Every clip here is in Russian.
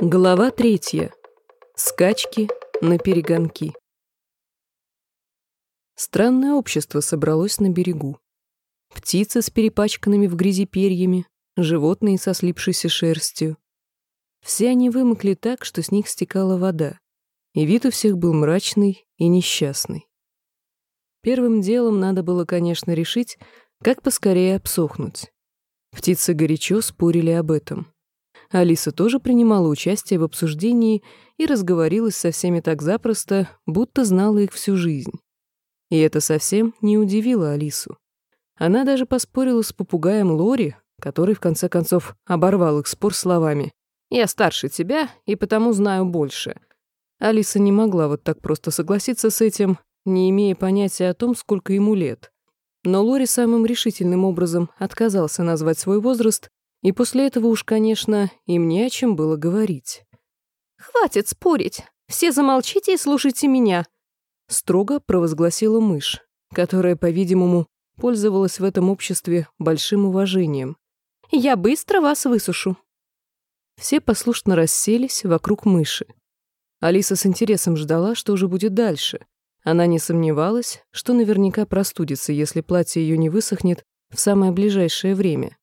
Глава третья. Скачки на перегонки. Странное общество собралось на берегу. Птицы с перепачканными в грязи перьями, животные со слипшейся шерстью. Все они вымокли так, что с них стекала вода, и вид у всех был мрачный и несчастный. Первым делом надо было, конечно, решить, как поскорее обсохнуть. Птицы горячо спорили об этом. Алиса тоже принимала участие в обсуждении и разговорилась со всеми так запросто, будто знала их всю жизнь. И это совсем не удивило Алису. Она даже поспорила с попугаем Лори, который в конце концов оборвал их спор словами «Я старше тебя и потому знаю больше». Алиса не могла вот так просто согласиться с этим, не имея понятия о том, сколько ему лет. Но Лори самым решительным образом отказался назвать свой возраст, и после этого уж, конечно, им не о чем было говорить. «Хватит спорить! Все замолчите и слушайте меня!» Строго провозгласила мышь, которая, по-видимому, пользовалась в этом обществе большим уважением. «Я быстро вас высушу!» Все послушно расселись вокруг мыши. Алиса с интересом ждала, что же будет дальше — она не сомневалась, что наверняка простудится, если платье ее не высохнет в самое ближайшее время.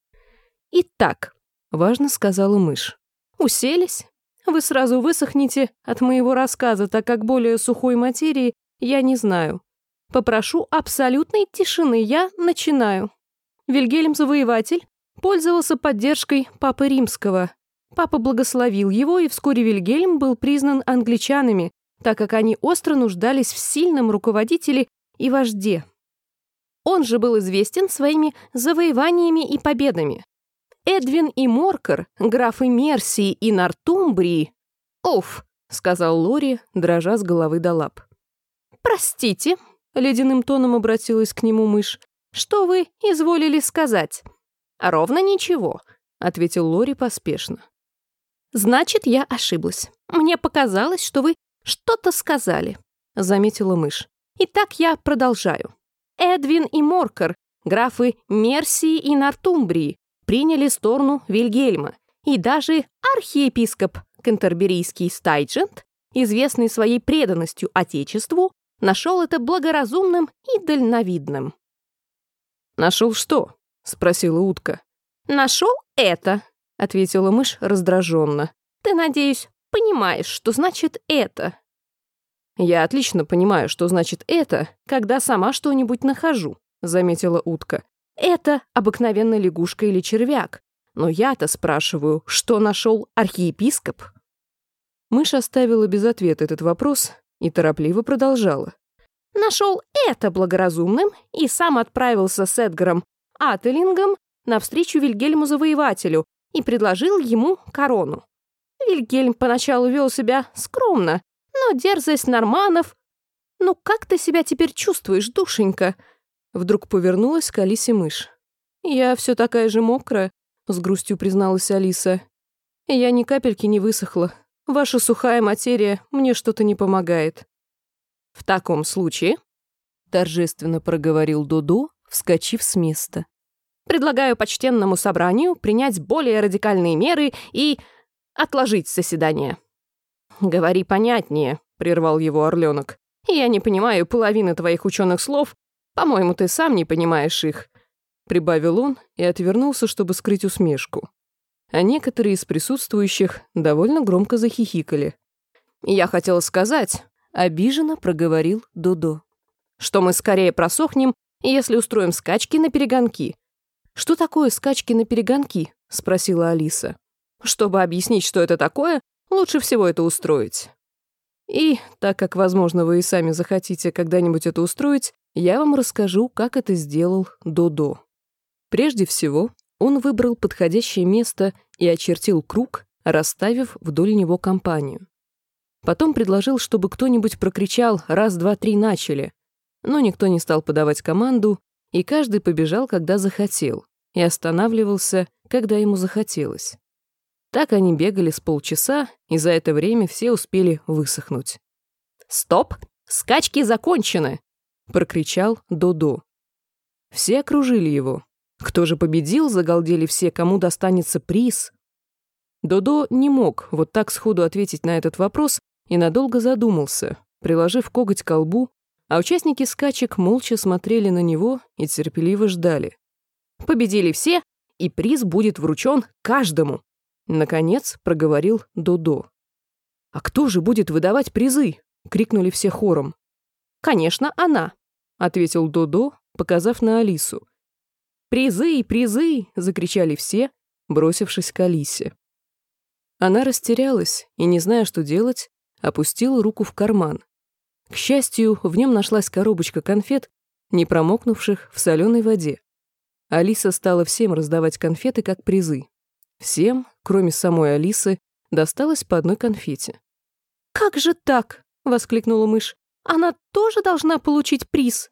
«Итак», — важно сказала мышь, — «уселись? Вы сразу высохнете от моего рассказа, так как более сухой материи я не знаю. Попрошу абсолютной тишины, я начинаю. Вильгельм Завоеватель пользовался поддержкой Папы Римского. Папа благословил его, и вскоре Вильгельм был признан англичанами, так как они остро нуждались в сильном руководителе и вожде. Он же был известен своими завоеваниями и победами. Эдвин и Моркер, графы Мерсии и Нортумбрии... «Уф», — сказал Лори, дрожа с головы до лап. «Простите», — ледяным тоном обратилась к нему мышь, «что вы изволили сказать?» «Ровно ничего», — ответил Лори поспешно. «Значит, я ошиблась. Мне показалось, что вы «Что-то сказали», — заметила мышь. «Итак, я продолжаю. Эдвин и Моркер, графы Мерсии и Нортумбрии, приняли сторону Вильгельма, и даже архиепископ Кентерберийский Стайджент, известный своей преданностью Отечеству, нашел это благоразумным и дальновидным. «Нашел что?» — спросила утка. «Нашел это», — ответила мышь раздраженно. «Ты, надеюсь, понимаешь, что значит это?» «Я отлично понимаю, что значит это, когда сама что-нибудь нахожу», — заметила утка. «Это обыкновенная лягушка или червяк. Но я-то спрашиваю, что нашел архиепископ?» Мышь оставила без ответа этот вопрос и торопливо продолжала. «Нашел это благоразумным и сам отправился с Эдгаром Ателингом навстречу Вильгельму Завоевателю и предложил ему корону. Вильгельм поначалу вел себя скромно, но дерзость норманов... Ну как ты себя теперь чувствуешь, душенька?» Вдруг повернулась к Алисе мышь. «Я все такая же мокрая», — с грустью призналась Алиса. «Я ни капельки не высохла. Ваша сухая материя мне что-то не помогает». «В таком случае», — торжественно проговорил Дуду, вскочив с места, «предлагаю почтенному собранию принять более радикальные меры и отложить заседание». «Говори понятнее», — прервал его орленок. «Я не понимаю половины твоих ученых слов. По-моему, ты сам не понимаешь их», — прибавил он и отвернулся, чтобы скрыть усмешку. А некоторые из присутствующих довольно громко захихикали. «Я хотела сказать», — обиженно проговорил Додо, «что мы скорее просохнем, если устроим скачки на перегонки». «Что такое скачки на перегонки?» — спросила Алиса. Чтобы объяснить, что это такое, лучше всего это устроить. И, так как, возможно, вы и сами захотите когда-нибудь это устроить, я вам расскажу, как это сделал Додо. Прежде всего, он выбрал подходящее место и очертил круг, расставив вдоль него компанию. Потом предложил, чтобы кто-нибудь прокричал «раз, два, три, начали», но никто не стал подавать команду, и каждый побежал, когда захотел, и останавливался, когда ему захотелось. Так они бегали с полчаса, и за это время все успели высохнуть. «Стоп! Скачки закончены!» — прокричал Додо. Все окружили его. Кто же победил, загалдели все, кому достанется приз. Додо не мог вот так сходу ответить на этот вопрос и надолго задумался, приложив коготь к колбу, а участники скачек молча смотрели на него и терпеливо ждали. «Победили все, и приз будет вручен каждому», — наконец проговорил Додо. «А кто же будет выдавать призы?» — крикнули все хором. «Конечно, она», — ответил Додо, показав на Алису. «Призы, призы!» — закричали все, бросившись к Алисе. Она растерялась и, не зная, что делать, опустила руку в карман. К счастью, в нем нашлась коробочка конфет, не промокнувших в соленой воде. Алиса стала всем раздавать конфеты как призы. Всем, кроме самой Алисы, досталось по одной конфете. «Как же так?» — воскликнула мышь. «Она тоже должна получить приз?»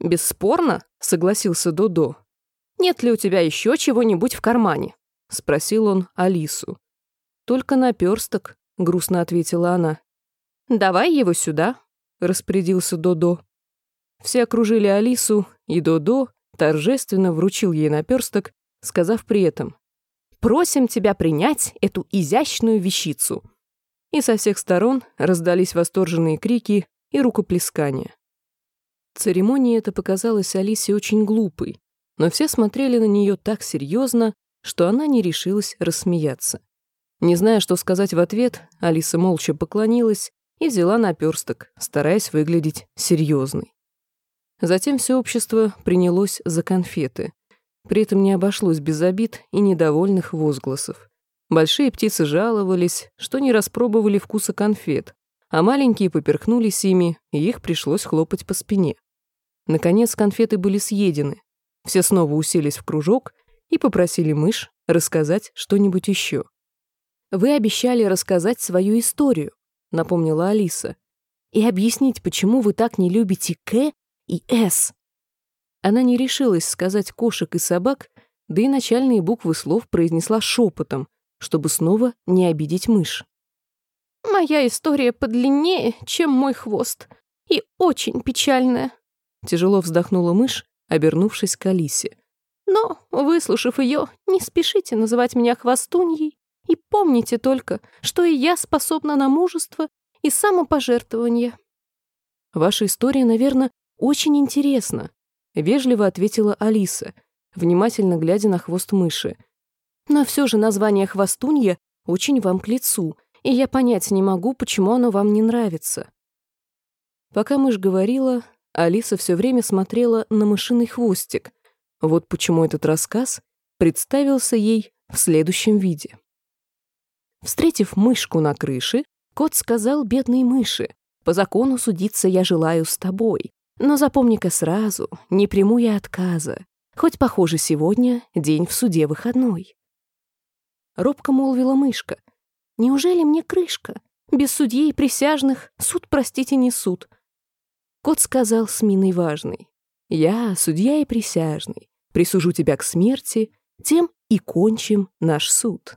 «Бесспорно», — согласился Додо. «Нет ли у тебя еще чего-нибудь в кармане?» — спросил он Алису. «Только наперсток», — грустно ответила она. «Давай его сюда», — распорядился Додо. Все окружили Алису, и Додо торжественно вручил ей наперсток, сказав при этом «Просим тебя принять эту изящную вещицу». И со всех сторон раздались восторженные крики и рукоплескания. Церемония эта показалась Алисе очень глупой, но все смотрели на нее так серьезно, что она не решилась рассмеяться. Не зная, что сказать в ответ, Алиса молча поклонилась и взяла наперсток, стараясь выглядеть серьезной. Затем все общество принялось за конфеты. При этом не обошлось без обид и недовольных возгласов. Большие птицы жаловались, что не распробовали вкуса конфет, а маленькие поперхнулись ими, и их пришлось хлопать по спине. Наконец конфеты были съедены. Все снова уселись в кружок и попросили мышь рассказать что-нибудь еще. «Вы обещали рассказать свою историю», — напомнила Алиса, «и объяснить, почему вы так не любите К и С». Она не решилась сказать кошек и собак, да и начальные буквы слов произнесла шепотом, чтобы снова не обидеть мышь. «Моя история подлиннее, чем мой хвост, и очень печальная», — тяжело вздохнула мышь, обернувшись к Алисе. «Но, выслушав ее, не спешите называть меня хвостуньей и помните только, что и я способна на мужество и самопожертвование». «Ваша история, наверное, очень интересна», — вежливо ответила Алиса, внимательно глядя на хвост мыши. «Но все же название «хвостунья» очень вам к лицу, и я понять не могу, почему оно вам не нравится». Пока мышь говорила, Алиса все время смотрела на мышиный хвостик. Вот почему этот рассказ представился ей в следующем виде. Встретив мышку на крыше, кот сказал бедной мыши, «По закону судиться я желаю с тобой, но запомни-ка сразу, не приму я отказа, хоть, похоже, сегодня день в суде выходной». Робко молвила мышка, «Неужели мне крышка? Без судьи и присяжных суд, простите, не суд». Кот сказал с миной важной, «Я, судья и присяжный, присужу тебя к смерти, тем и кончим наш суд».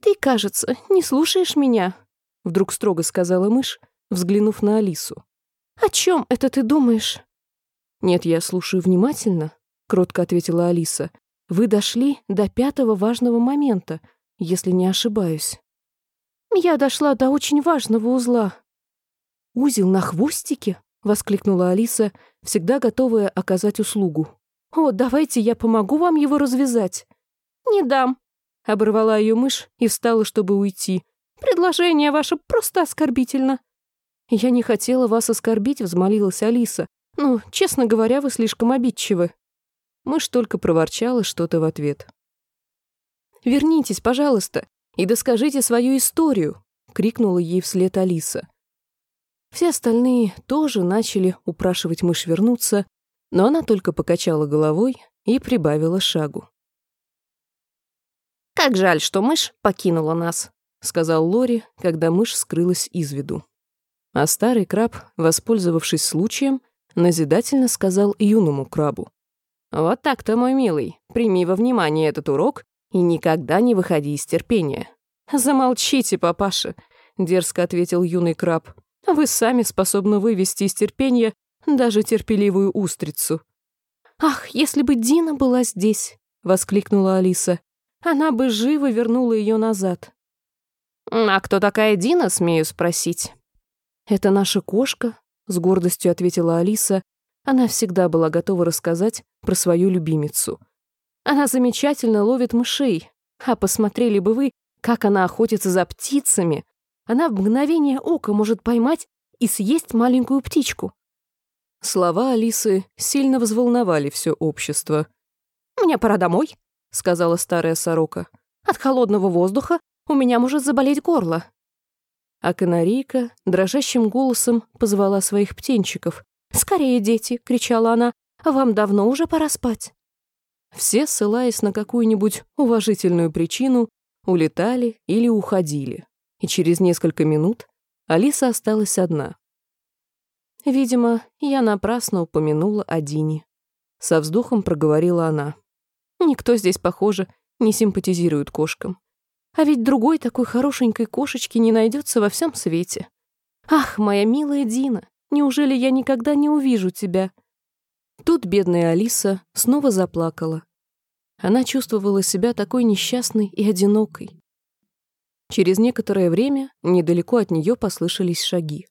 «Ты, кажется, не слушаешь меня», — вдруг строго сказала мышь, взглянув на Алису. «О чем это ты думаешь?» «Нет, я слушаю внимательно», — кротко ответила Алиса. «Вы дошли до пятого важного момента, если не ошибаюсь». «Я дошла до очень важного узла». «Узел на хвостике?» — воскликнула Алиса, всегда готовая оказать услугу. «О, давайте я помогу вам его развязать». «Не дам», Оборвала ее мышь и встала, чтобы уйти. «Предложение ваше просто оскорбительно». «Я не хотела вас оскорбить», — взмолилась Алиса. «Ну, честно говоря, вы слишком обидчивы». Мышь только проворчала что-то в ответ. «Вернитесь, пожалуйста, и доскажите свою историю», — крикнула ей вслед Алиса. Все остальные тоже начали упрашивать мышь вернуться, но она только покачала головой и прибавила шагу. «Как жаль, что мышь покинула нас», — сказал Лори, когда мышь скрылась из виду. А старый краб, воспользовавшись случаем, назидательно сказал юному крабу. «Вот так-то, мой милый, прими во внимание этот урок и никогда не выходи из терпения». «Замолчите, папаша», — дерзко ответил юный краб. «Вы сами способны вывести из терпения даже терпеливую устрицу». «Ах, если бы Дина была здесь!» — воскликнула Алиса. она бы живо вернула ее назад. «А кто такая Дина, смею спросить?» «Это наша кошка», — с гордостью ответила Алиса. Она всегда была готова рассказать про свою любимицу. Она замечательно ловит мышей. А посмотрели бы вы, как она охотится за птицами. Она в мгновение ока может поймать и съесть маленькую птичку. Слова Алисы сильно взволновали все общество. «Мне пора домой», — сказала старая сорока. «От холодного воздуха у меня может заболеть горло». А канарейка дрожащим голосом позвала своих птенчиков. «Скорее, дети!» — кричала она. «Вам давно уже пора спать». Все, ссылаясь на какую-нибудь уважительную причину, улетали или уходили. И через несколько минут Алиса осталась одна. Видимо, я напрасно упомянула о Дине. Со вздохом проговорила она. Никто здесь, похоже, не симпатизирует кошкам. А ведь другой такой хорошенькой кошечки не найдется во всем свете. Ах, моя милая Дина, неужели я никогда не увижу тебя? Тут бедная Алиса снова заплакала. Она чувствовала себя такой несчастной и одинокой. Через некоторое время недалеко от нее послышались шаги.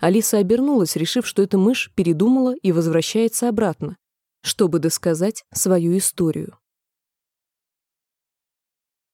Алиса обернулась, решив, что эта мышь передумала и возвращается обратно, чтобы досказать свою историю.